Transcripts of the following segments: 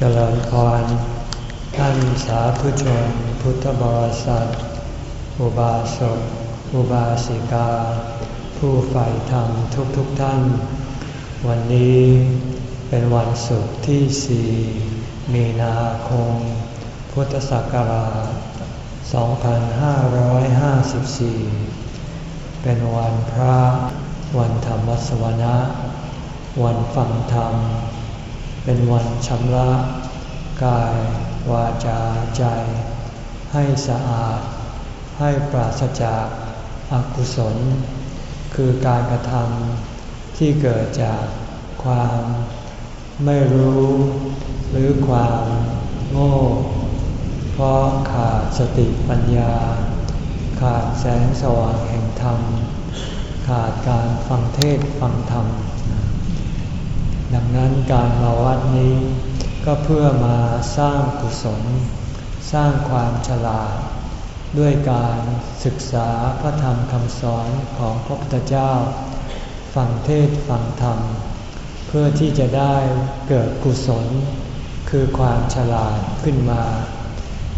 เจริญพรท่านสาธุชนพุทธบริษัท อุบาสก อุบาสิกา ผู้ใฝ่ธรรมทุกทุกท่าน วันนี้เป็นวันศุกร์ที่สี่มีนาคม พุทธศักราช 2554 เป็นวันพระ วันธรรมสวนะ วันฟังธรรม เป็นวันชำระกาย วาจาใจ ให้สะอาด ให้ปราศจากอากุศล คือการกระทำที่เกิดจากความไม่รู้หรือความโง่ เพราะขาดสติปัญญา ขาดแสงสว่างแห่งธรรม ขาดการฟังเทศฟังธรรม ดังนั้นการมาวัดนี้ ก็เพื่อมาสร้างกุศล สร้างความฉลาด ด้วยการศึกษาพระธรรมคำสอนของพระพุทธเจ้า ฟังเทศฟังธรรม เพื่อที่จะได้เกิดกุศล คือความฉลาดขึ้นมา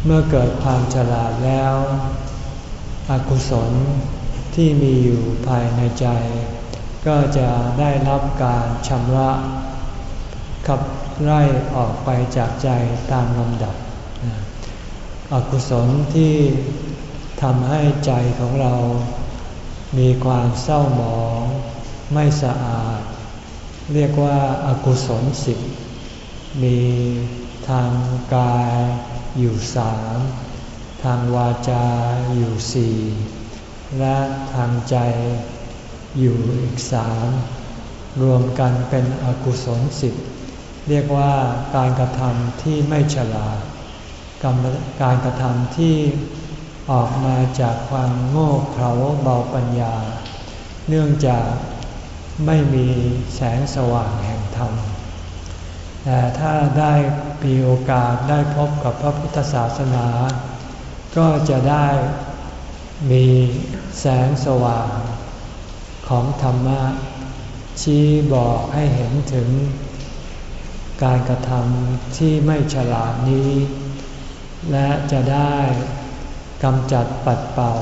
เมื่อเกิดความฉลาดแล้ว อกุศลที่มีอยู่ภายในใจ ก็จะได้รับการชำระขับไล่ออกไปจากใจตามลำดับ อกุศลที่ทำให้ใจของเรา มีความเศร้าหมอง ไม่สะอาด เรียกว่าอากุศลสิบมีทางกายอยู่สามทางวาจาอยู่สี่และทางใจ อยู่อีกสามรวมกันเป็นอกุศลสิบเรียกว่าการกระทำที่ไม่ฉลาดการกระทำที่ออกมาจากความโง่เขลาเบาปัญญา เนื่องจากไม่มีแสงสว่างแห่งธรรม แต่ถ้าได้มีโอกาสได้พบกับพระพุทธศาสนา ก็จะได้มีแสงสว่าง ของธรรมะ ชี้บอกให้เห็นถึงการกระทำที่ไม่ฉลาดนี้ และจะได้กำจัดปัดเป่า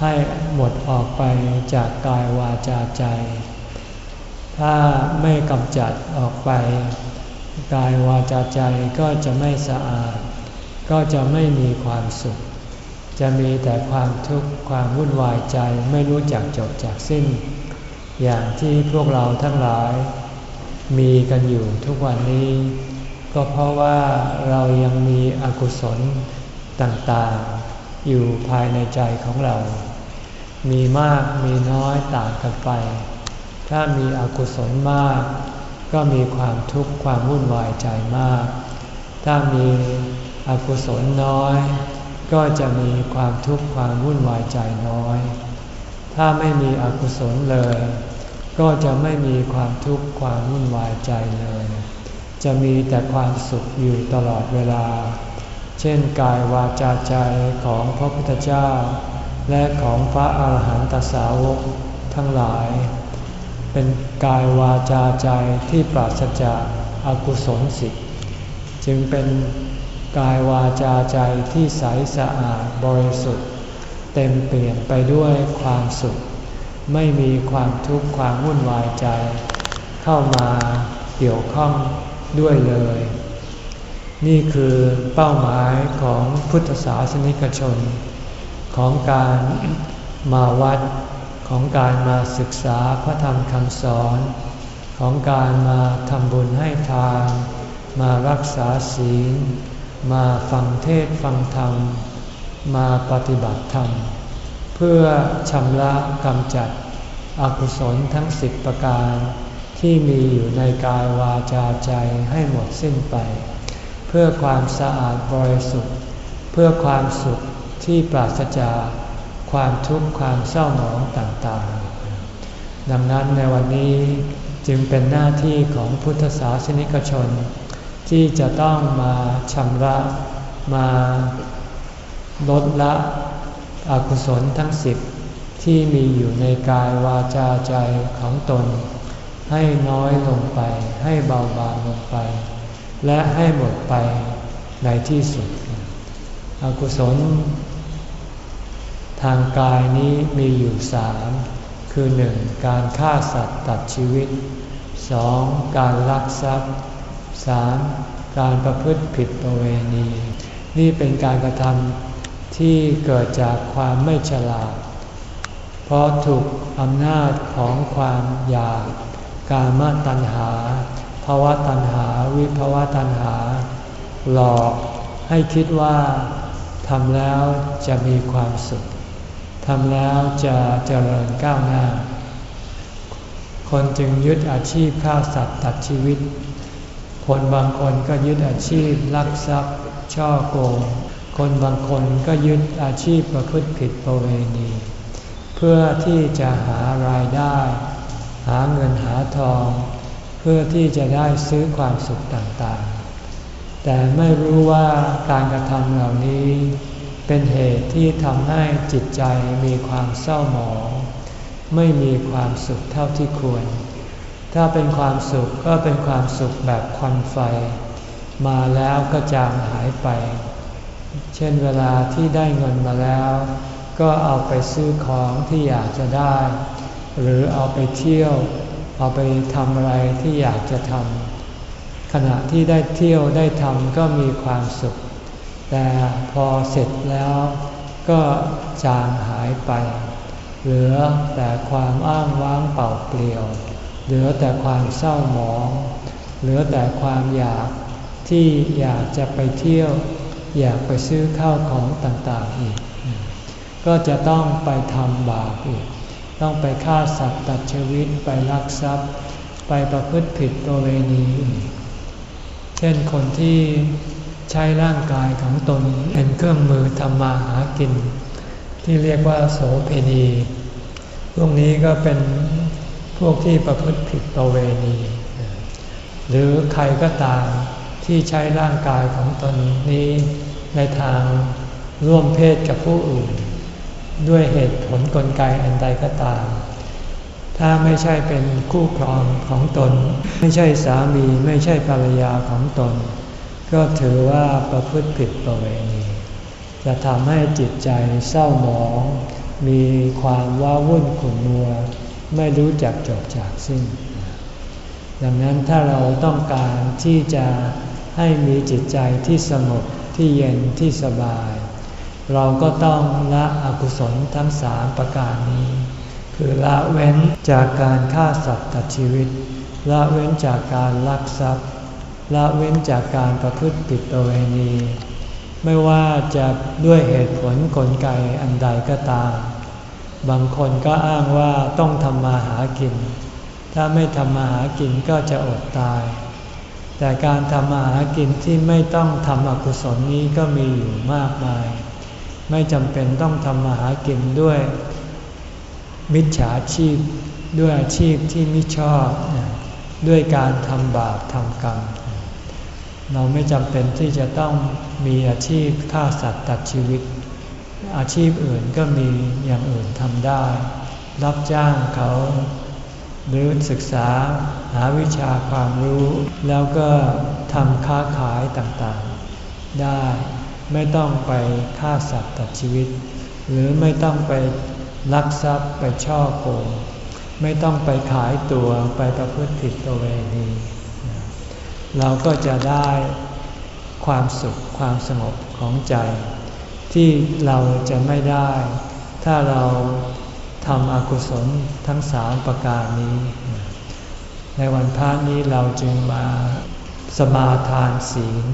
ให้หมดออกไปจากกายวาจาใจ ถ้าไม่กำจัดออกไป กายวาจาใจก็จะไม่สะอาด ก็จะไม่มีความสุข จะมีแต่ความทุกข์ความวุ่นวายใจไม่รู้จักจบจากสิ้น อย่างที่พวกเราทั้งหลาย มีกันอยู่ทุกวันนี้ ก็เพราะว่าเรายังมีอกุศลต่างๆ อยู่ภายในใจของเรา มีมากมีน้อยต่างกันไป ถ้ามีอกุศลมาก ก็มีความทุกข์ความวุ่นวายใจมาก ถ้ามีอกุศลน้อย ก็จะมีความทุกข์ความวุ่นวายใจน้อย ถ้าไม่มีอกุศลเลย ก็จะไม่มีความทุกข์ความวุ่นวายใจเลย จะมีแต่ความสุขอยู่ตลอดเวลา เช่นกายวาจาใจของพระพุทธเจ้า และของพระอาหารหันตสาวกทั้งหลาย เป็นกายวาจาใจที่ปราศจากอากุศลสิทธิ์จึงเป็น กายวาจาใจที่ใสสะอาดบริสุทธิ์ เต็มเปลี่ยนไปด้วยความสุข ไม่มีความทุกข์ความวุ่นวายใจ เข้ามาเกี่ยวข้องด้วยเลย นี่คือเป้าหมายของพุทธศาสนิกชน ของการมาวัดของการมาศึกษาพระธรรมคำสอน ของการมาทำบุญให้ทานมารักษาศีล มาฟังเทศฟังธรรม มาปฏิบัติธรรม เพื่อชำระกำจัดอกุศลทั้งสิบประการ ที่มีอยู่ในกายวาจาใจให้หมดสิ้นไป เพื่อความสะอาดบริสุทธิ์ เพื่อความสุขที่ปราศจากความทุกข์ความเศร้าหมองต่างๆ ดังนั้นในวันนี้จึงเป็นหน้าที่ของพุทธศาสนิกชน ที่จะต้องมาชำระมาลดละอกุศลทั้งสิบที่มีอยู่ในกายวาจาใจของตน ให้น้อยลงไป ให้เบาบางลงไป และให้หมดไปในที่สุด อกุศล ทางกายนี้มีอยู่สามคือหนึ่งการฆ่าสัตว์ตัดชีวิตสองการลักทรัพย์ สามการประพฤติผิดประเวณี นี่เป็นการกระทำที่เกิดจากความไม่ฉลาด เพราะถูกอำนาจของความอยาก กามตัณหาภาวะตัณหา วิภาวะตัณหา หลอกให้คิดว่าทำแล้วจะมีความสุขทำแล้วจะเจริญก้าวหน้า คนจึงยึดอาชีพฆ่าสัตว์ตัดชีวิต คนบางคนก็ยึดอาชีพลักทรัพย์ ช่อโกง คนบางคนก็ยึดอาชีพประพฤติผิดประเวณี เพื่อที่จะหารายได้ หาเงินหาทอง เพื่อที่จะได้ซื้อความสุขต่างๆ แต่ไม่รู้ว่าการกระทำเหล่านี้เป็นเหตุที่ทำให้จิตใจมีความเศร้าหมอง ไม่มีความสุขเท่าที่ควร ถ้าเป็นความสุขก็เป็นความสุขแบบควันไฟ มาแล้วก็จางหายไป เช่นเวลาที่ได้เงินมาแล้ว ก็เอาไปซื้อของที่อยากจะได้ หรือเอาไปเที่ยว เอาไปทำอะไรที่อยากจะทำขณะที่ได้เที่ยวได้ทำก็มีความสุข แต่พอเสร็จแล้วก็จางหายไป เหลือแต่ความอ้างว้างเปล่าเปลี่ยว เหลือแต่ความเศร้าหมอง เหลือแต่ความอยากที่อยากจะไปเที่ยว อยากไปซื้อข้าวของต่างๆอีก ก็จะต้องไปทำบาปอีก ต้องไปฆ่าสัตว์ตัดชีวิตไปลักทรัพย์ ไปประพฤติผิดตัวเวณีเช่นคนที่ใช้ร่างกายของตนเป็นเครื่องมือทำมาหากิน ที่เรียกว่าโสเพณี พวกนี้ก็เป็น พวกที่ประพฤติผิดประเวณี หรือใครก็ตามที่ใช้ร่างกายของตนนี้ในทางร่วมเพศกับผู้อื่น ด้วยเหตุผลกลไกอันใดก็ตาม ถ้าไม่ใช่เป็นคู่ครองของตน ไม่ใช่สามีไม่ใช่ภรรยาของตน ก็ถือว่าประพฤติผิดประเวณี จะทำให้จิตใจเศร้าหมอง มีความว้าวุ่นขุ่นมัว ไม่รู้จักจบจากสิ้น ดังนั้นถ้าเราต้องการที่จะให้มีจิตใจที่สงบที่เย็นที่สบาย เราก็ต้องละอกุศลทั้งสามประการนี้ คือละเว้นจากการฆ่าสัตว์ตัดชีวิต ละเว้นจากการลักทรัพย์ ละเว้นจากการประพฤติผิดประเวณี ไม่ว่าจะด้วยเหตุผลกลไกอันใดก็ตาม บางคนก็อ้างว่าต้องทำมาหากิน ถ้าไม่ทำมาหากินก็จะอดตาย แต่การทำมาหากินที่ไม่ต้องทำอกุศลนี้ก็มีอยู่มากมาย ไม่จำเป็นต้องทำมาหากินด้วย มิจฉาชีพด้วยอาชีพที่ไม่ชอบ ด้วยการทำบาปทำกรรม เราไม่จำเป็นที่จะต้องมีอาชีพฆ่าสัตว์ตัดชีวิต อาชีพอื่นก็มีอย่างอื่นทำได้ รับจ้างเขา หรือศึกษาหาวิชาความรู้ แล้วก็ทำค้าขายต่างๆ ได้ไม่ต้องไปฆ่าสัตว์ตัดชีวิต หรือไม่ต้องไปลักทรัพย์ไปช่อโกงไม่ต้องไปขายตัวไปประพฤติผิดตัวเวณีเราก็จะได้ความสุขความสงบของใจ ที่เราจะไม่ได้ ถ้าเราทำอกุศลทั้งสามประการนี้ ในวันพระนี้เราจึงมาสมาทานศีล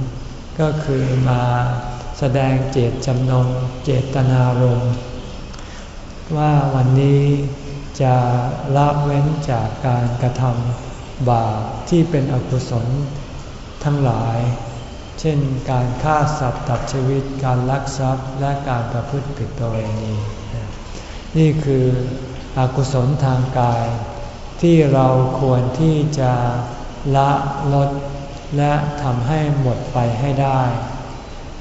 ก็คือมาแสดงเจตจำนงเจตนารมณ์ว่าวันนี้จะละเว้นจากการกระทำบาปที่เป็นอกุศลทั้งหลาย ช่นการฆ่าสัตว์ตัดชีวิต การลักทรัพย์และการประพฤติผิดประเวณี นี่คืออกุศลทางกาย ที่เราควรที่จะละลดและทำให้หมดไปให้ได้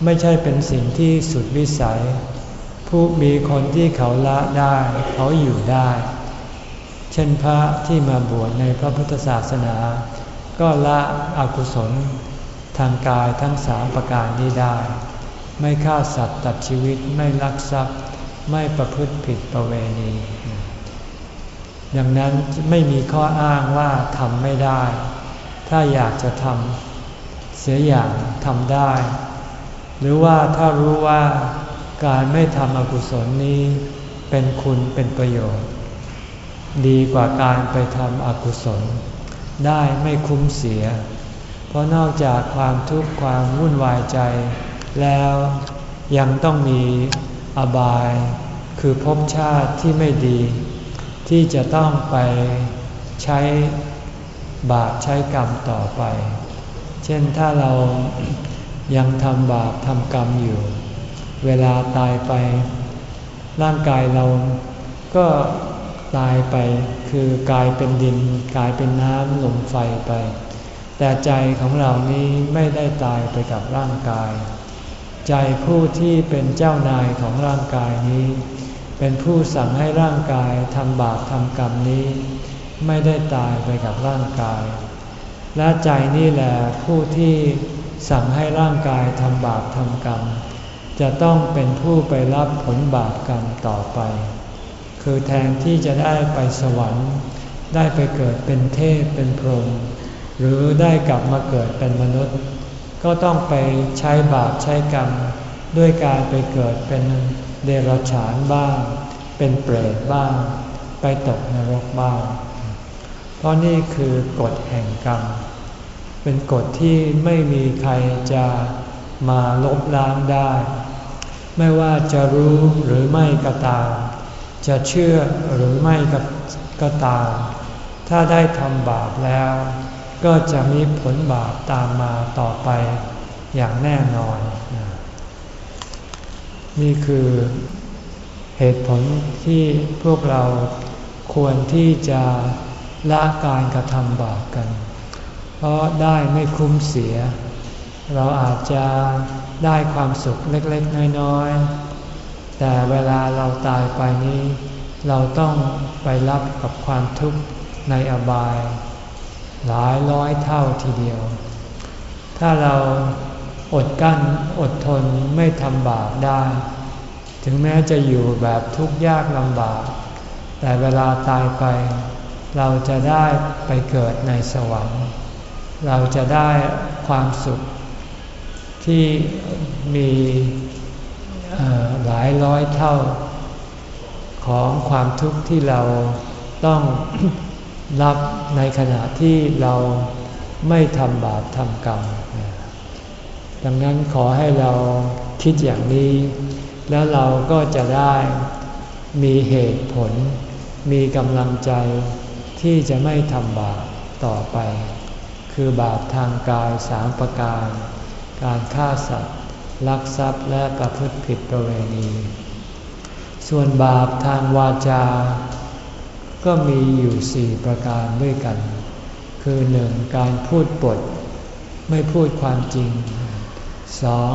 ไม่ใช่เป็นสิ่งที่สุดวิสัย ผู้มีคนที่เขาละได้เขาอยู่ได้ เช่นพระที่มาบวชในพระพุทธศาสนา ก็ละอกุศล ทางกายทั้งสามประการนี้ได้ ไม่ฆ่าสัตว์ตัดชีวิตไม่ลักทรัพย์ ไม่ประพฤติผิดประเวณี ดังนั้นไม่มีข้ออ้างว่าทำไม่ได้ ถ้าอยากจะทำเสียอย่างทำได้ หรือว่าถ้ารู้ว่าการไม่ทำอกุศลนี้ เป็นคุณเป็นประโยชน์ ดีกว่าการไปทำอกุศล ได้ไม่คุ้มเสีย เพราะนอกจากความทุกข์ความวุ่นวายใจ แล้วยังต้องมีอบาย คือภพชาติที่ไม่ดี ที่จะต้องไปใช้บาปใช้กรรมต่อไป เช่นถ้าเรายังทำบาปทำกรรมอยู่ เวลาตายไป ร่างกายเราก็ตายไปคือกลายเป็นดิน กลายเป็นน้ำลมไฟไป แต่ใจของเรานี้ไม่ได้ตายไปกับร่างกาย ใจผู้ที่เป็นเจ้านายของร่างกายนี้ เป็นผู้สั่งให้ร่างกายทำบาปทำกรรมนี้ ไม่ได้ตายไปกับร่างกาย และใจนี่แหละผู้ที่สั่งให้ร่างกายทำบาปทำกรรม จะต้องเป็นผู้ไปรับผลบาปกรรมต่อไป คือแทนที่จะได้ไปสวรรค์ ได้ไปเกิดเป็นเทพเป็นพรหม หรือได้กลับมาเกิดเป็นมนุษย์ ก็ต้องไปใช้บาปใช้กรรม ด้วยการไปเกิดเป็นเดรัจฉานบ้าง เป็นเปรตบ้าง ไปตกนรกบ้าง เพราะนี่คือกฎแห่งกรรม เป็นกฎที่ไม่มีใครจะมาลบล้างได้ ไม่ว่าจะรู้หรือไม่ก็ตาม จะเชื่อหรือไม่ก็ตาม ถ้าได้ทำบาปแล้ว ก็จะมีผลบาปตามมาต่อไปอย่างแน่นอน นี่คือเหตุผลที่พวกเราควรที่จะละการกระทำบาปกัน เพราะได้ไม่คุ้มเสีย เราอาจจะได้ความสุขเล็กๆ น้อยๆ แต่เวลาเราตายไปนี้ เราต้องไปรับกับความทุกข์ในอบาย หลายร้อยเท่าทีเดียว ถ้าเราอดกั้นอดทนไม่ทำบาปได้ ถึงแม้จะอยู่แบบทุกข์ยากลำบาก แต่เวลาตายไป เราจะได้ไปเกิดในสวรรค์ เราจะได้ความสุข ที่มีหลายร้อยเท่าของความทุกข์ที่เราต้อง รับในขณะที่เราไม่ทำบาปทำกรรม ดังนั้นขอให้เราคิดอย่างนี้ แล้วเราก็จะได้มีเหตุผล มีกำลังใจที่จะไม่ทำบาปต่อไป คือบาปทางกายสามประการ การฆ่าสัตว์ ลักทรัพย์และประพฤติผิดประเวณี ส่วนบาปทางวาจา ก็มีอยู่สี่ประการด้วยกัน คือหนึ่งการพูดปด ไม่พูดความจริงสอง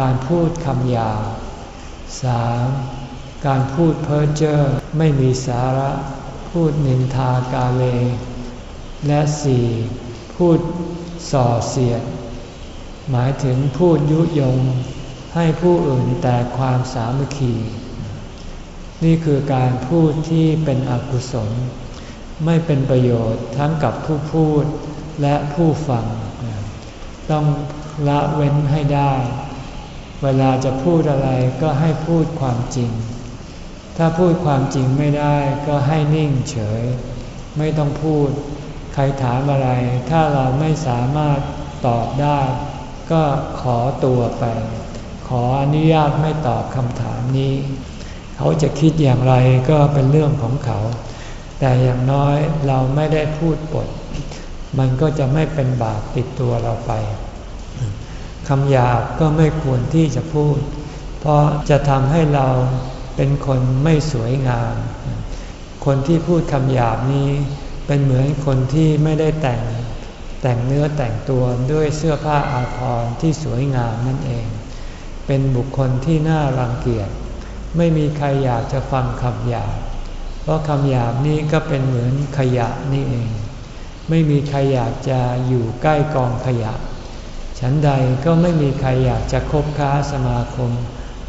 การพูดคำหยาบสามการพูดเพ้อเจ้อไม่มีสาระ พูดนินทากาเล และสี่พูดส่อเสียด หมายถึงพูดยุยงให้ผู้อื่นแต่ความสามัคคี นี่คือการพูดที่เป็นอกุศล ไม่เป็นประโยชน์ทั้งกับผู้พูดและผู้ฟัง ต้องละเว้นให้ได้ เวลาจะพูดอะไรก็ให้พูดความจริง ถ้าพูดความจริงไม่ได้ก็ให้นิ่งเฉย ไม่ต้องพูด ใครถามอะไร ถ้าเราไม่สามารถตอบได้ ก็ขอตัวไป ขออนุญาตไม่ตอบคำถามนี้ เขาจะคิดอย่างไรก็เป็นเรื่องของเขา แต่อย่างน้อยเราไม่ได้พูดปด มันก็จะไม่เป็นบาปติดตัวเราไปคำหยาบก็ไม่ควรที่จะพูด เพราะจะทำให้เราเป็นคนไม่สวยงาม คนที่พูดคำหยาบนี้เป็นเหมือนคนที่ไม่ได้แต่งแต่งเนื้อแต่งตัวด้วยเสื้อผ้าอาภรณ์ที่สวยงามนั่นเอง เป็นบุคคลที่น่ารังเกียจ ไม่มีใครอยากจะฟังคำหยาบ เพราะคำหยาบนี้ก็เป็นเหมือนขยะนี่เอง ไม่มีใครอยากจะอยู่ใกล้กองขยะ ฉันใดก็ไม่มีใครอยากจะคบค้าสมาคม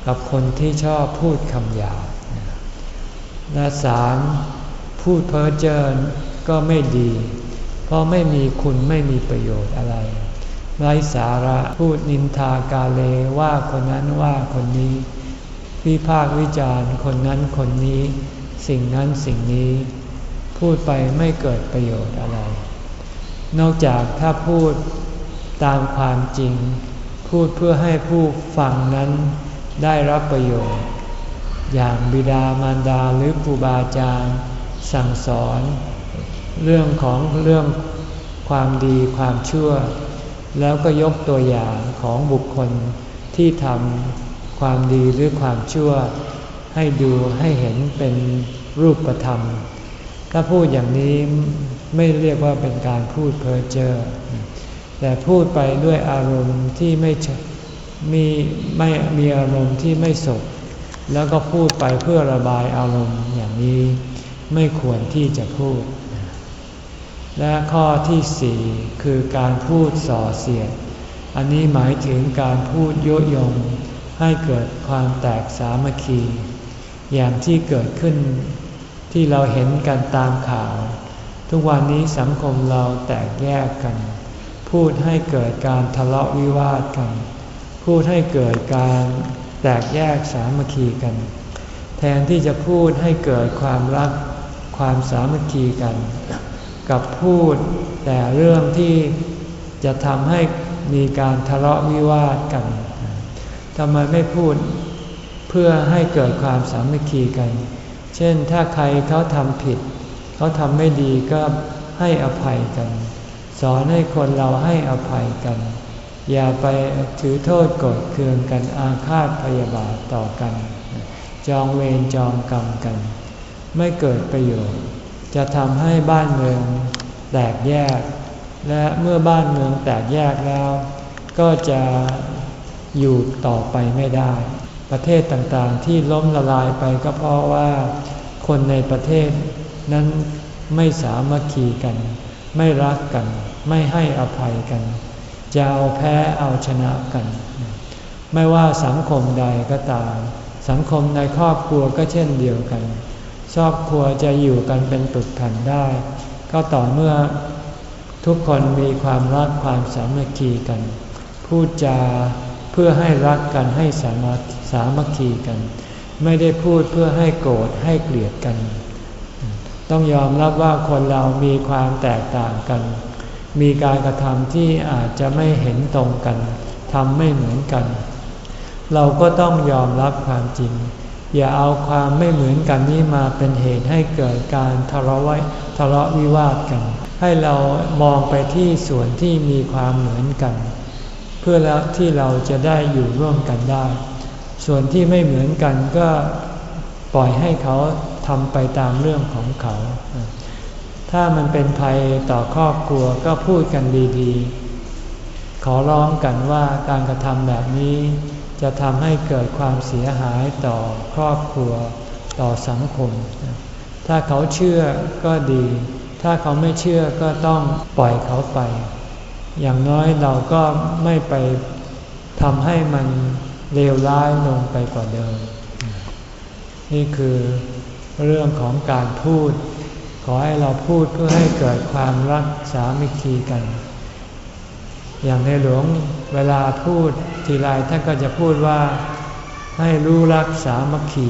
กับคนที่ชอบพูดคำหยาบและสามพูดเพ้อเจ้อก็ไม่ดี เพราะไม่มีคุณไม่มีประโยชน์อะไรไร้สาระพูดนินทากาเลว่าคนนั้นว่าคนนี้ วิพากวิจารณ์คนนั้นคนนี้ สิ่งนั้นสิ่งนี้ พูดไปไม่เกิดประโยชน์อะไร นอกจากถ้าพูดตามความจริง พูดเพื่อให้ผู้ฟังนั้นได้รับประโยชน์ อย่างบิดามารดาหรือครูบาอาจารย์สั่งสอน เรื่องของเรื่องความดีความชั่ว แล้วก็ยกตัวอย่างของบุคคลที่ทำ ความดีหรือความชั่ว ให้ดูให้เห็นเป็นรูปธรรม ถ้าพูดอย่างนี้ไม่เรียกว่าเป็นการพูดเพ้อเจ้อแต่พูดไปด้วยอารมณ์ที่ไม่มีไม่มีอารมณ์ที่ไม่สบแล้วก็พูดไปเพื่อระบายอารมณ์อย่างนี้ไม่ควรที่จะพูด และข้อที่สี่คือการพูดส่อเสียด อันนี้หมายถึงการพูดยุยง ให้เกิดความแตกสามัคคี อย่างที่เกิดขึ้นที่เราเห็นกันตามข่าว ทุกวันนี้สังคมเราแตกแยกกัน พูดให้เกิดการทะเลาะวิวาทกัน พูดให้เกิดการแตกแยกสามัคคีกัน แทนที่จะพูดให้เกิดความรักความสามัคคีกัน กับพูดแต่เรื่องที่จะทำให้มีการทะเลาะวิวาทกัน ทำไมไม่พูดเพื่อให้เกิดความสามัคคีกัน เช่นถ้าใครเขาทำผิด เขาทำไม่ดีก็ให้อภัยกัน สอนให้คนเราให้อภัยกัน อย่าไปถือโทษกดเคืองกันอาฆาตพยาบาทต่อกัน จองเวรจองกรรมกัน ไม่เกิดประโยชน์ จะทำให้บ้านเมืองแตกแยก และเมื่อบ้านเมืองแตกแยกแล้ว ก็จะ อยู่ต่อไปไม่ได้ ประเทศต่างๆที่ล้มละลายไปก็เพราะว่า คนในประเทศนั้นไม่สามัคคีกัน ไม่รักกัน ไม่ให้อภัยกัน จะเอาแพ้เอาชนะกัน ไม่ว่าสังคมใดก็ตาม สังคมในครอบครัวก็เช่นเดียวกันครอบครัวจะอยู่กันเป็นตุดแผ่นได้ ก็ต่อเมื่อทุกคนมีความรักความสามัคคีกัน พูดจา พื่อให้รักกันให้สามัคสามัคคีกัน ไม่ได้พูดเพื่อให้โกรธให้เกลียดกัน ต้องยอมรับว่าคนเรามีความแตกต่างกัน มีการกระทำที่อาจจะไม่เห็นตรงกันทำไม่เหมือนกัน เราก็ต้องยอมรับความจริง อย่าเอาความไม่เหมือนกันนี้มาเป็นเหตุให้เกิดการทะเลาะว้ทะเลาะวิวาทกัน ให้เรามองไปที่ส่วนที่มีความเหมือนกัน พื่อแล้วที่เราจะได้อยู่ร่วมกันได้ ส่วนที่ไม่เหมือนกันก็ปล่อยให้เขาทำไปตามเรื่องของเขา ถ้ามันเป็นภัยต่อครอบครัวก็พูดกันดีๆ ขอร้องกันว่าการกระทำแบบนี้ จะทำให้เกิดความเสียหายต่อครอบครัวต่อสังคม ถ้าเขาเชื่อก็ดี ถ้าเขาไม่เชื่อก็ต้องปล่อยเขาไป อย่างน้อยเราก็ไม่ไปทำให้มันเลวร้ายลงไปกว่าเดิม นี่คือเรื่องของการพูด ขอให้เราพูดเพื่อให้เกิดความรักสามัคคีกัน อย่างในหลวงเวลาพูดทีไรท่านก็จะพูดว่าให้รู้รักสามัคคี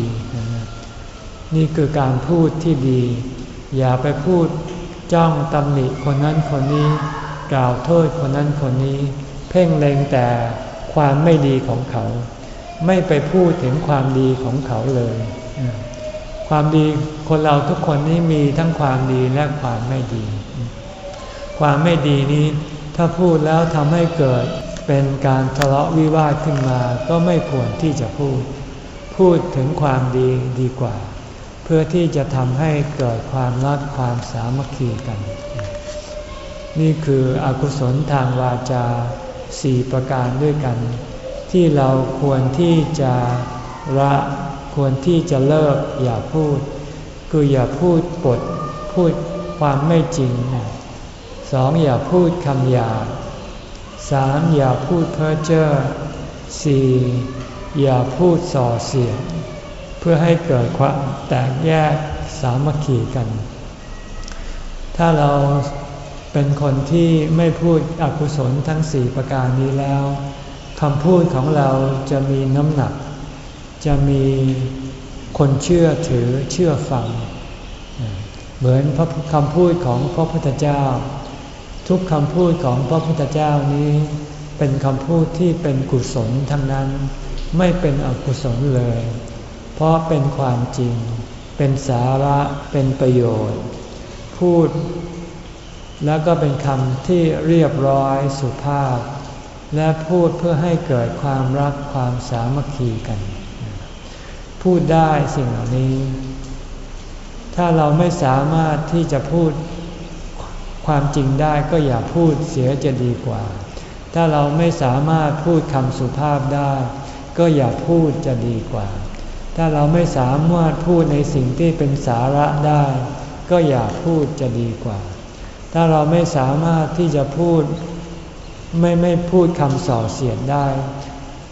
นี่คือการพูดที่ดี อย่าไปพูดจ้องตำหนิคนนั้นคนนี้ กล่าวโทษคนนั้นคนนี้ เพ่งเล็งแต่ความไม่ดีของเขา ไม่ไปพูดถึงความดีของเขาเลย ความดีคนเราทุกคนนี้มีทั้งความดีและความไม่ดี ความไม่ดีนี้ ถ้าพูดแล้วทำให้เกิดเป็นการทะเลาะวิวาทขึ้นมาก็ไม่ควรที่จะพูด พูดถึงความดีดีกว่า เพื่อที่จะทำให้เกิดความรักความสามัคคีกัน นี่คืออกุศลทางวาจาสี่ประการด้วยกัน ที่เราควรที่จะละควรที่จะเลิกอย่าพูด คืออย่าพูดปดพูดความไม่จริงสองอย่าพูดคำหยาบสามอย่าพูดเพ้อเจ้อสี่อย่าพูดส่อเสียดเพื่อให้เกิดความแตกแยกสามัคคีกัน ถ้าเรา เป็นคนที่ไม่พูดอกุศลทั้งสี่ประการนี้แล้วคำพูดของเราจะมีน้ำหนัก จะมีคนเชื่อถือเชื่อฟัง เหมือนคำพูดของพระพุทธเจ้า ทุกคำพูดของพระพุทธเจ้านี้ เป็นคำพูดที่เป็นกุศลทั้งนั้นไม่เป็นอกุศลเลย เพราะเป็นความจริง เป็นสาระเป็นประโยชน์ พูด แล้วก็เป็นคำที่เรียบร้อยสุภาพ และพูดเพื่อให้เกิดความรักความสามัคคีกัน พูดได้สิ่งเหล่านี้ ถ้าเราไม่สามารถที่จะพูดความจริงได้ก็อย่าพูดเสียจะดีกว่า ถ้าเราไม่สามารถพูดคำสุภาพได้ ก็อย่าพูดจะดีกว่า ถ้าเราไม่สามารถพูดในสิ่งที่เป็นสาระได้ ก็อย่าพูดจะดีกว่า ถ้าเราไม่สามารถที่จะพูดไม่ไม่พูดคำส่อเสียดได้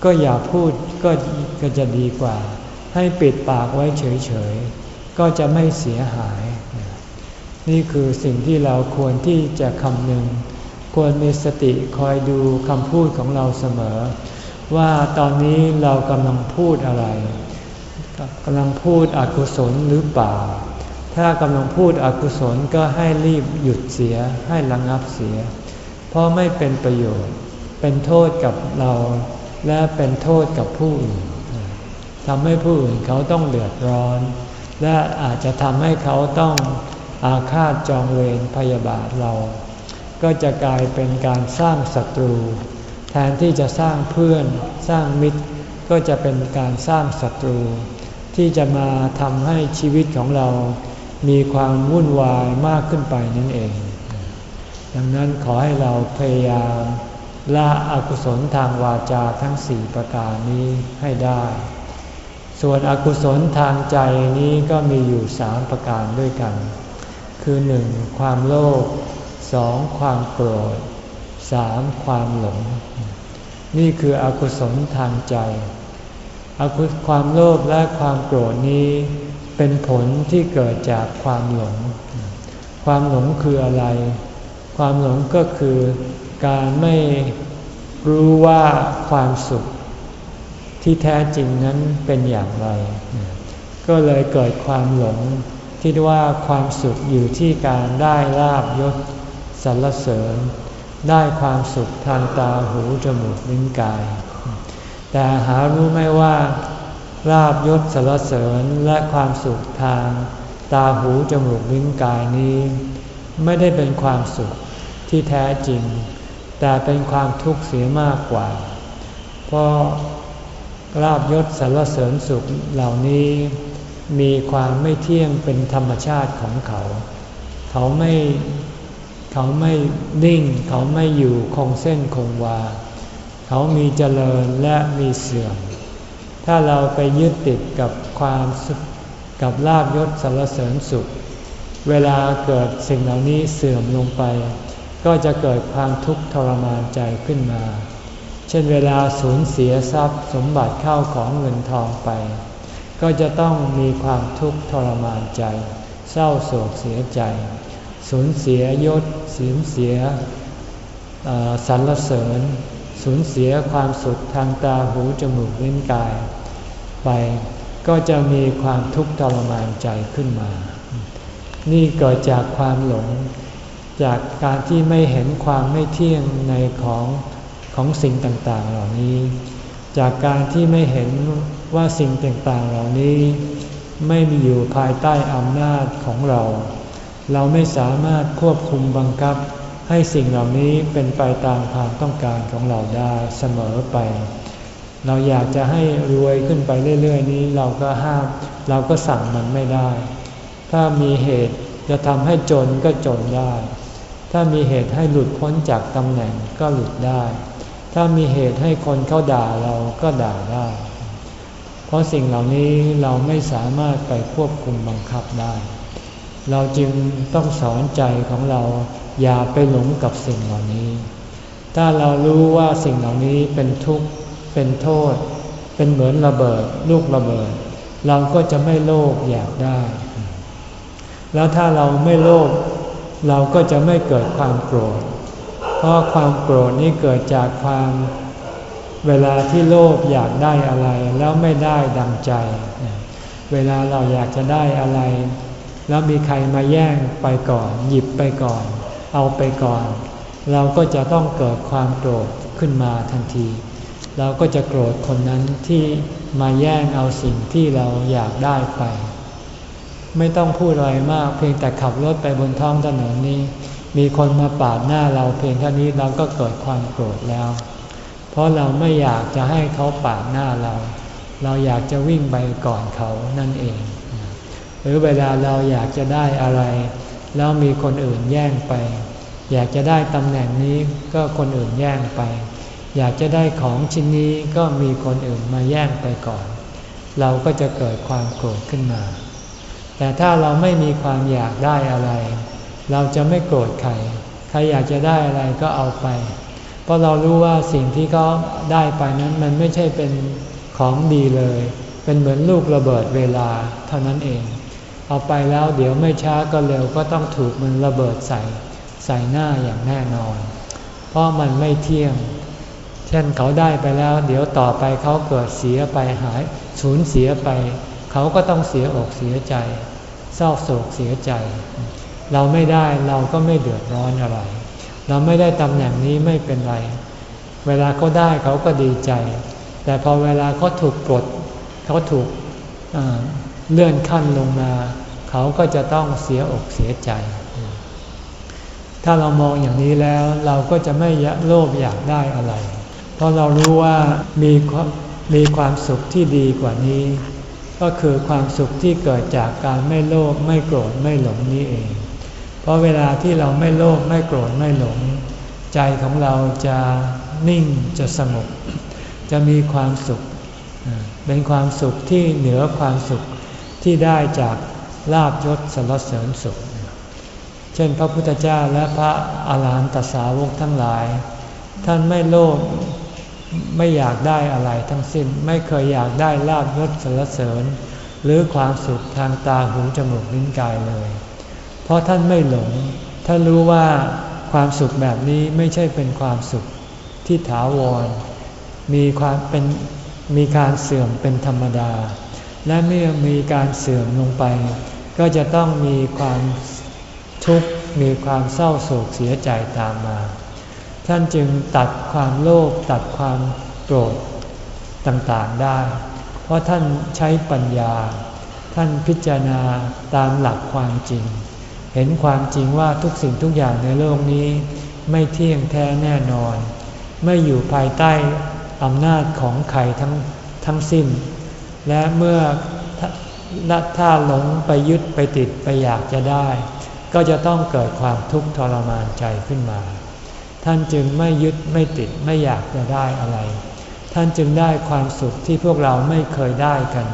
ก็อย่าพูดก็ก็จะดีกว่า ให้ปิดปากไว้เฉยๆ ก็จะไม่เสียหาย นี่คือสิ่งที่เราควรที่จะคำนึง ควรมีสติคอยดูคำพูดของเราเสมอ ว่าตอนนี้เรากำลังพูดอะไรกำลังพูดอกุศลหรือเปล่า ถ้ากำลังพูดอกุศลก็ให้รีบหยุดเสียให้ระงงับเสีย เพราะไม่เป็นประโยชน์ เป็นโทษกับเรา และเป็นโทษกับผู้อื่นทำให้ผู้อื่นเขาต้องเดือดร้อน และอาจจะทำให้เขาต้องอาฆาตจองเวรพยาบาทเรา ก็จะกลายเป็นการสร้างศัตรู แทนที่จะสร้างเพื่อนสร้างมิตร ก็จะเป็นการสร้างศัตรู ที่จะมาทำให้ชีวิตของเรา มีความวุ่นวายมากขึ้นไปนั่นเอง ดังนั้นขอให้เราพยายามละอกุศลทางวาจาทั้งสี่ประการนี้ให้ได้ ส่วนอกุศลทางใจนี้ก็มีอยู่สามประการด้วยกัน คือหนึ่งความโลภสองความโกรธสามความหลง นี่คืออกุศลทางใจอกุความโลภและความโกรธนี้ เป็นผลที่เกิดจากความหลง ความหลงคืออะไร ความหลงก็คือการไม่รู้ว่าความสุขที่แท้จริงนั้นเป็นอย่างไร ก็เลยเกิดความหลงที่ว่าความสุขอยู่ที่การได้ลาบยศสรรเสริญ ได้ความสุขทางตาหูจมูกลิ้นกาย แต่หารู้ไหมว่า ลาบยศสรรเสริญและความสุขทาง ตาหูจมูกลิ้นกายนี้ ไม่ได้เป็นความสุขที่แท้จริง แต่เป็นความทุกข์เสียมากกว่า เพราะลาบยศสารเสริญสุขเหล่านี้ มีความไม่เที่ยงเป็นธรรมชาติของเขา เขาไม่เขาไม่นิ่ง เขาไม่อยู่คงเส้นคงวา เขามีเจริญและมีเสื่อม ถ้าเราไปยึดติดกับความกับลาบยศสารเสริญสุข เวลาเกิดสิ่งเหล่านี้เสื่อมลงไป ก็จะเกิดความทุกข์ทรมานใจขึ้นมา เช่นเวลาสูญเสียทรัพย์สมบัติเข้าของเงินทองไป ก็จะต้องมีความทุกข์ทรมานใจ เศร้าโศกเสียใจ สูญเสียยศสูญเสียสรรเสริญ สูญเสียความสุขทางตาหูจมูกลิ้นกาย ไป ก็จะมีความทุกข์ทรมานใจขึ้นมา นี่เกิดจากความหลง จากการที่ไม่เห็นความไม่เที่ยงในของของสิ่งต่างๆ เหล่านี้ จากการที่ไม่เห็นว่าสิ่งต่างๆ เหล่านี้ ไม่มีอยู่ภายใต้อำนาจของเรา เราไม่สามารถควบคุมบังคับให้สิ่งเหล่านี้เป็นไปตามความต้องการของเราได้เสมอไป เราอยากจะให้รวยขึ้นไปเรื่อย ๆ นี้เราก็ห้าม เราก็สั่งมันไม่ได้ ถ้ามีเหตุจะทำให้จนก็จนได้ ถ้ามีเหตุให้หลุดพ้นจากตำแหน่งก็หลุดได้ ถ้ามีเหตุให้คนเขาด่าเราก็ด่าได้ เพราะสิ่งเหล่านี้เราไม่สามารถไปควบคุมบังคับได้ เราจึงต้องสอนใจของเราอย่าไปหลงกับสิ่งเหล่านี้ถถ้าเรารู้ว่าสิ่งเหล่านี้เป็นทุกข์ เป็นโทษ เป็นเหมือนระเบิด ลูกระเบิด เราก็จะไม่โลภอยากได้ แล้วถ้าเราไม่โลภเราก็จะไม่เกิดความโกรธ เพราะความโกรธนี้เกิดจากความเวลาที่โลภอยากได้อะไร แล้วไม่ได้ดังใจ เวลาเราอยากจะได้อะไร แล้วมีใครมาแย่งไปก่อน หยิบไปก่อน เอาไปก่อน เราก็จะต้องเกิดความโกรธขึ้นมาทันที เราก็จะโกรธคนนั้นที่มาแย่งเอาสิ่งที่เราอยากได้ไป ไม่ต้องพูดอะไรมากเพียงแต่ขับรถไปบนท้องถนนนี้ มีคนมาปาดหน้าเราเพียงเท่านี้เราก็เกิดความโกรธแล้ว เพราะเราไม่อยากจะให้เขาปาดหน้าเรา เราอยากจะวิ่งไปก่อนเขานั่นเอง หรือเวลาเราอยากจะได้อะไร แล้วมีคนอื่นแย่งไป อยากจะได้ตำแหน่งนี้ก็คนอื่นแย่งไป อยากจะได้ของชิ้นนี้ก็มีคนอื่นมาแย่งไปก่อน เราก็จะเกิดความโกรธขึ้นมา แต่ถ้าเราไม่มีความอยากได้อะไร เราจะไม่โกรธใคร ใครอยากจะได้อะไรก็เอาไป เพราะเรารู้ว่าสิ่งที่เขาได้ไปนั้นมันไม่ใช่เป็นของดีเลย เป็นเหมือนลูกระเบิดเวลาเท่านั้นเอง เอาไปแล้วเดี๋ยวไม่ช้าก็เร็วก็ต้องถูกมันระเบิดใส่ ใส่หน้าอย่างแน่นอน เพราะมันไม่เที่ยง เช่นเขาได้ไปแล้ว เดี๋ยวต่อไปเขาเกิดเสียไปหายสูญเสียไป เขาก็ต้องเสียอกเสียใจ เศร้าโศกเสียใจ เราไม่ได้เราก็ไม่เดือดร้อนอะไร เราไม่ได้ตำแหน่งนี้ไม่เป็นไร เวลาเขาได้เขาก็ดีใจ แต่พอเวลาเขาถูกปลดเขาถูกเลื่อนขั้นลงมา เขาก็จะต้องเสียอกเสียใจ ถ้าเรามองอย่างนี้แล้วเราก็จะไม่โลภอยากได้อะไร เพราะเรารู้ว่ามีมีความสุขที่ดีกว่านี้ ก็คือความสุขที่เกิดจากการไม่โลภไม่โกรธไม่หลงนี้เอง เพราะเวลาที่เราไม่โลภไม่โกรธไม่หลง ใจของเราจะนิ่งจะสงบจะมีความสุข เป็นความสุขที่เหนือความสุขที่ได้จากลาบยศสรรเสริญสุข เช่นพระพุทธเจ้าและพระอาหารหันตสาวกทั้งหลาย ท่านไม่โลภ ไม่อยากได้อะไรทั้งสิ้น ไม่เคยอยากได้ลาบยศสรรเสริญ หรือความสุขทางตาหูจมูกลิ้นกายเลย เพราะท่านไม่หลง ท่านรู้ว่าความสุขแบบนี้ไม่ใช่เป็นความสุขที่ถาวร มีความเป็นมีการเสื่อมเป็นธรรมดา และเมื่อมีการเสื่อมลงไป ก็จะต้องมีความทุกข์มีความเศร้าโศกเสียใจตามมา ท่านจึงตัดความโลภตัดความโกรธต่างๆได้ เพราะท่านใช้ปัญญา ท่านพิจารณาตามหลักความจริง เห็นความจริงว่าทุกสิ่งทุกอย่างในโลกนี้ ไม่เที่ยงแท้แน่นอน ไม่อยู่ภายใต้อำนาจของใครทั้งทั้งสิ้น และเมื่อละถ้าหลงไปยึดไปติดไปอยากจะได้ ก็จะต้องเกิดความทุกข์ทรมานใจขึ้นมา ท่านจึงไม่ยึดไม่ติดไม่อยากจะได้อะไร ท่านจึงได้ความสุขที่พวกเราไม่เคยได้กัน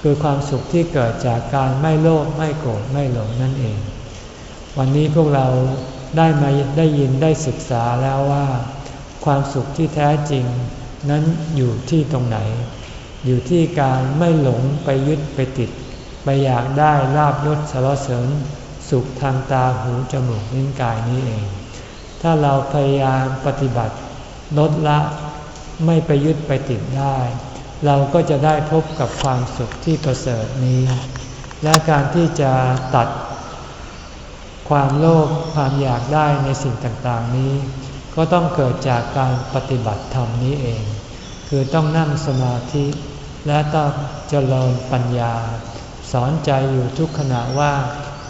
คือความสุขที่เกิดจากการไม่โลภไม่โกรธไม่หลงนั่นเอง วันนี้พวกเราได้มาได้ยินได้ศึกษาแล้วว่า ความสุขที่แท้จริงนั้นอยู่ที่ตรงไหน อยู่ที่การไม่หลงไปยึดไปติด ไปอยากได้ลาบยศสารเสริญ สุขทางตาหูจมูกนิ้วกายนี้เอง ถ้าเราพยายามปฏิบัติลดละไม่ไปยึดไปติดได้ เราก็จะได้พบกับความสุขที่ประเสริฐนี้ และการที่จะตัดความโลภความอยากได้ในสิ่งต่างๆนี้ ก็ต้องเกิดจากการปฏิบัติธรรมนี้เอง คือต้องนั่งสมาธิและต้องเจริญปัญญา สอนใจอยู่ทุกขณะว่า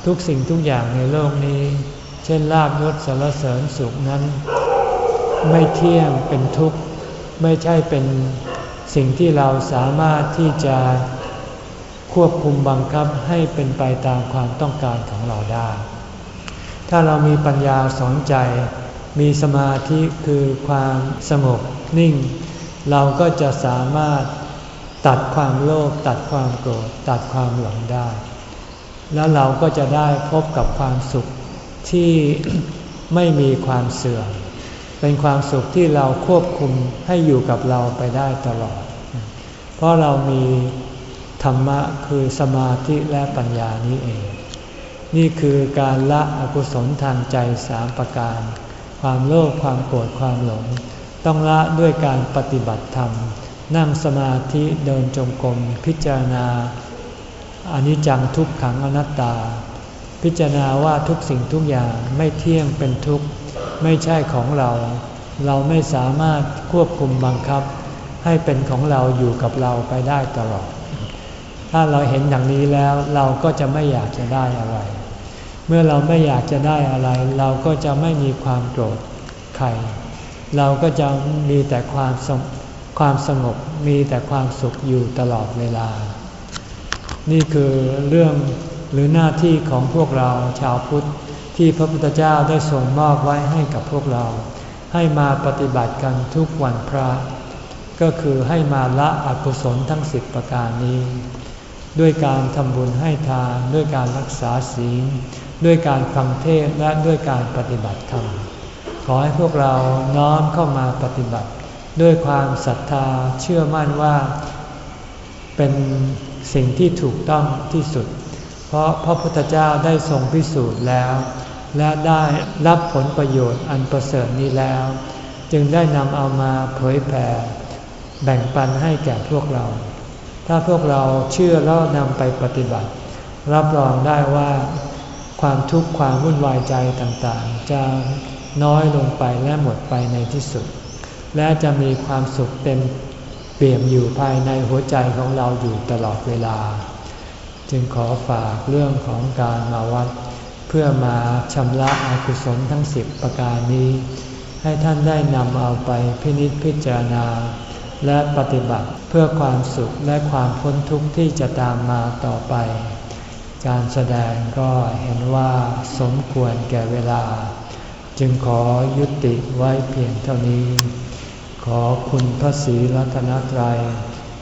ทุกสิ่งทุกอย่างในโลกนี้ เช่นลาบยศสารเสริญสุขนั้น ไม่เที่ยงเป็นทุกข์ ไม่ใช่เป็นสิ่งที่เราสามารถที่จะควบคุมบังคับให้เป็นไปตามความต้องการของเราได้ ถ้าเรามีปัญญาสอนใจ มีสมาธิคือความสงบนิ่ง เราก็จะสามารถตัดความโลภตัดความโกรธตัดความหลงได้ แล้วเราก็จะได้พบกับความสุข ที่ไม่มีความเสื่อม เป็นความสุขที่เราควบคุมให้อยู่กับเราไปได้ตลอด เพราะเรามีธรรมะคือสมาธิและปัญญานี้เอง นี่คือการละอกุศลทางใจสามประการ ความโลภความโกรธความหลง ต้องละด้วยการปฏิบัติธรรม นั่งสมาธิเดินจงกรมพิจารณาอนิจจังทุกขังอนัตตา พิจารณาว่าทุกสิ่งทุกอย่างไม่เที่ยงเป็นทุกข์ ไม่ใช่ของเรา เราไม่สามารถควบคุมบังคับ ให้เป็นของเราอยู่กับเราไปได้ตลอด ถ้าเราเห็นอย่างนี้แล้วเราก็จะไม่อยากจะได้อะไร เมื่อเราไม่อยากจะได้อะไร เราก็จะไม่มีความโกรธใคร เราก็จะมีแต่ความสความสงบมีแต่ความสุขอยู่ตลอดเวลา นี่คือเรื่อง หรือหน้าที่ของพวกเราชาวพุทธ ที่พระพุทธเจ้าได้ทรงมอบไว้ให้กับพวกเรา ให้มาปฏิบัติกันทุกวันพระ ก็คือให้มาละอกุศลทั้งสิบประการนี้ ด้วยการทำบุญให้ทานด้วยการรักษาศีลด้วยการฟังเทศและด้วยการปฏิบัติธรรมขอให้พวกเราน้อมเข้ามาปฏิบัติ ด้วยความศรัทธาเชื่อมั่นว่า เป็นสิ่งที่ถูกต้องที่สุด เพราะพระพุทธเจ้าได้ทรงพิสูจน์แล้ว และได้รับผลประโยชน์อันประเสริฐนี้แล้ว จึงได้นำเอามาเผยแผ่แบ่งปันให้แก่พวกเรา ถ้าพวกเราเชื่อแล้วนำไปปฏิบัติ รับรองได้ว่าความทุกข์ความวุ่นวายใจต่างๆ จะน้อยลงไปและหมดไปในที่สุด และจะมีความสุขเต็มเปี่ยมอยู่ภายในหัวใจของเราอยู่ตลอดเวลา จึงขอฝากเรื่องของการมาวัด เพื่อมาชำระอกุศลทั้งสิบประการนี้ ให้ท่านได้นำเอาไปพินิจพิจารณา และปฏิบัติเพื่อความสุขและความพ้นทุกข์ที่จะตามมาต่อไป การแสดงก็เห็นว่าสมควรแก่เวลา จึงขอยุติไว้เพียงเท่านี้ ขอคุณพระศรีรัตนตรัย